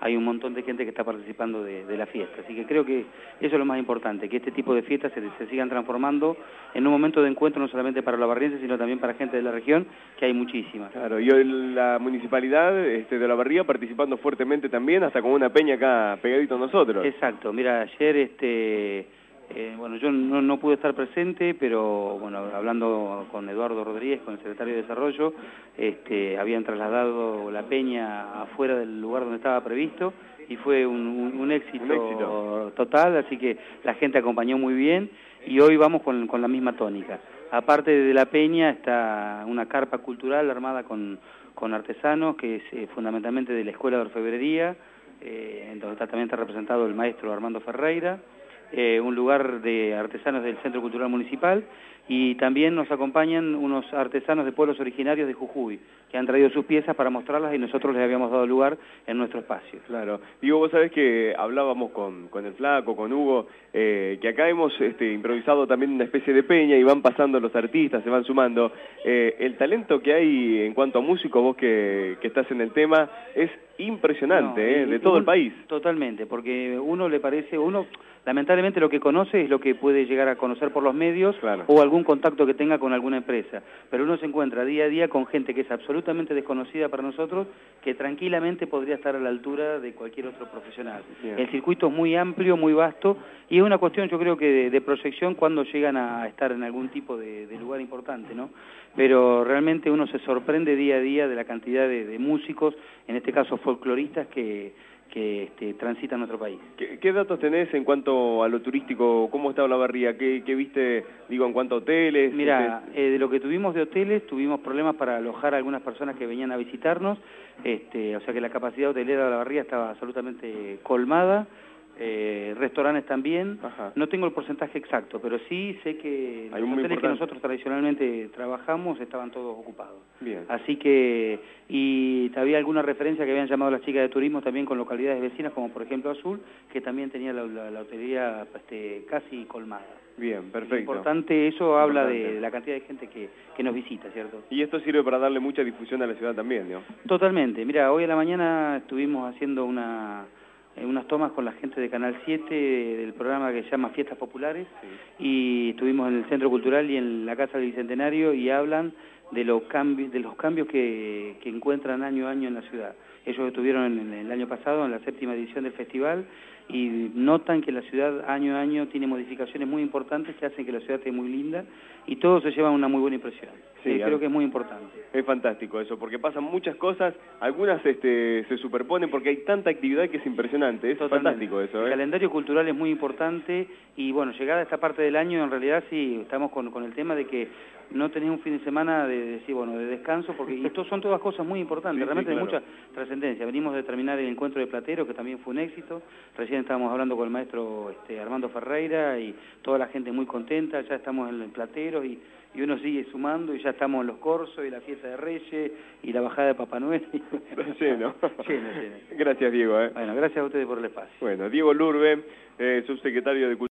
hay un montón de gente que está participando de, la fiesta. Así que creo que eso es lo más importante, que este tipo de fiestas se, sigan transformando en un momento de encuentro no solamente para los barrienses, sino también para gente de la región, que hay muchísimas. Claro, y hoy la municipalidad este, de La Barría participando fuertemente también, hasta con una peña acá pegadito a nosotros. Exacto, mira, ayer este eh, bueno, yo no, pude estar presente, pero bueno, hablando con Eduardo Rodríguez, con el secretario de Desarrollo, este, habían trasladado la peña afuera del lugar donde estaba previsto y fue un, éxito, total, así que la gente acompañó muy bien y hoy vamos con, la misma tónica. Aparte de la peña está una carpa cultural armada con, artesanos, que es eh, fundamentalmente de la Escuela de Orfebrería, eh, donde también está representado el maestro Armando Ferreira, eh, un lugar de artesanos del Centro Cultural Municipal y también nos acompañan unos artesanos de pueblos originarios de Jujuy, que han traído sus piezas para mostrarlas y nosotros les habíamos dado lugar en nuestro espacio. Claro. Digo, vos sabés que hablábamos con, con el Flaco, con Hugo, eh, que acá hemos este, improvisado también una especie de peña y van pasando los artistas, se van sumando. Eh, el talento que hay en cuanto a músicos, vos que, que estás en el tema, es impresionante, ¿eh? de todo el país. Totalmente, porque uno le parece, uno lamentablemente lo que conoce es lo que puede llegar a conocer por los medios o algún contacto que tenga con alguna empresa, pero uno se encuentra día a día con gente que es absolutamente desconocida para nosotros, que tranquilamente podría estar a la altura de cualquier otro profesional. El circuito es muy amplio, muy vasto, y es una cuestión yo creo que de, proyección cuando llegan a estar en algún tipo de, lugar importante, ¿no? Pero realmente uno se sorprende día a día de la cantidad de músicos, en este caso folcloristas, que que este, transitan nuestro país. ¿Qué, datos tenés en cuanto a lo turístico? ¿Cómo está la barría? ¿Qué, viste, digo, en cuanto a hoteles? Mira, este, eh, de lo que tuvimos de hoteles, tuvimos problemas para alojar a algunas personas que venían a visitarnos, este, o sea que la capacidad hotelera de la barría estaba absolutamente colmada eh, restaurantes también. No tengo el porcentaje exacto, pero sí sé que los hoteles que nosotros tradicionalmente trabajamos estaban todos ocupados. Bien. Así que, y había alguna referencia que habían llamado las chicas de turismo también con localidades vecinas, como por ejemplo Azul, que también tenía la, la, hotelería este, casi colmada. Bien, perfecto. importante, eso habla de la cantidad de gente que, que, nos visita, ¿cierto? Y esto sirve para darle mucha difusión a la ciudad también, ¿no? Totalmente. Mira, hoy a la mañana estuvimos haciendo una unas tomas con la gente de Canal 7 del programa que se llama Fiestas Populares y estuvimos en el Centro Cultural y en la Casa del Bicentenario y hablan de los cambios, de los cambios que, que encuentran año a año en la ciudad. Ellos estuvieron en el año pasado en la séptima edición del festival y notan que la ciudad año a año tiene modificaciones muy importantes que hacen que la ciudad esté muy linda y todo se lleva una muy buena impresión. Sí, creo que es muy importante. Es fantástico eso, porque pasan muchas cosas, algunas este, se superponen porque hay tanta actividad que es impresionante, es fantástico eso. El ¿eh? calendario cultural es muy importante y bueno, llegada a esta parte del año en realidad sí, estamos con, con el tema de que no tenés un fin de semana de, decir, bueno, de descanso, porque esto son todas cosas muy importantes, realmente de mucha trascendencia. Venimos de terminar el encuentro de Platero, que también fue un éxito, recién estábamos hablando con el maestro este, Armando Ferreira y toda la gente muy contenta, ya estamos en el Platero y, y uno sigue sumando y ya estamos en los corsos y la fiesta de Reyes y la bajada de Papá Noel. lleno. Gracias, Diego. ¿eh? Bueno, gracias a ustedes por el espacio. Bueno, Diego Lurbe, eh, subsecretario de Cultura.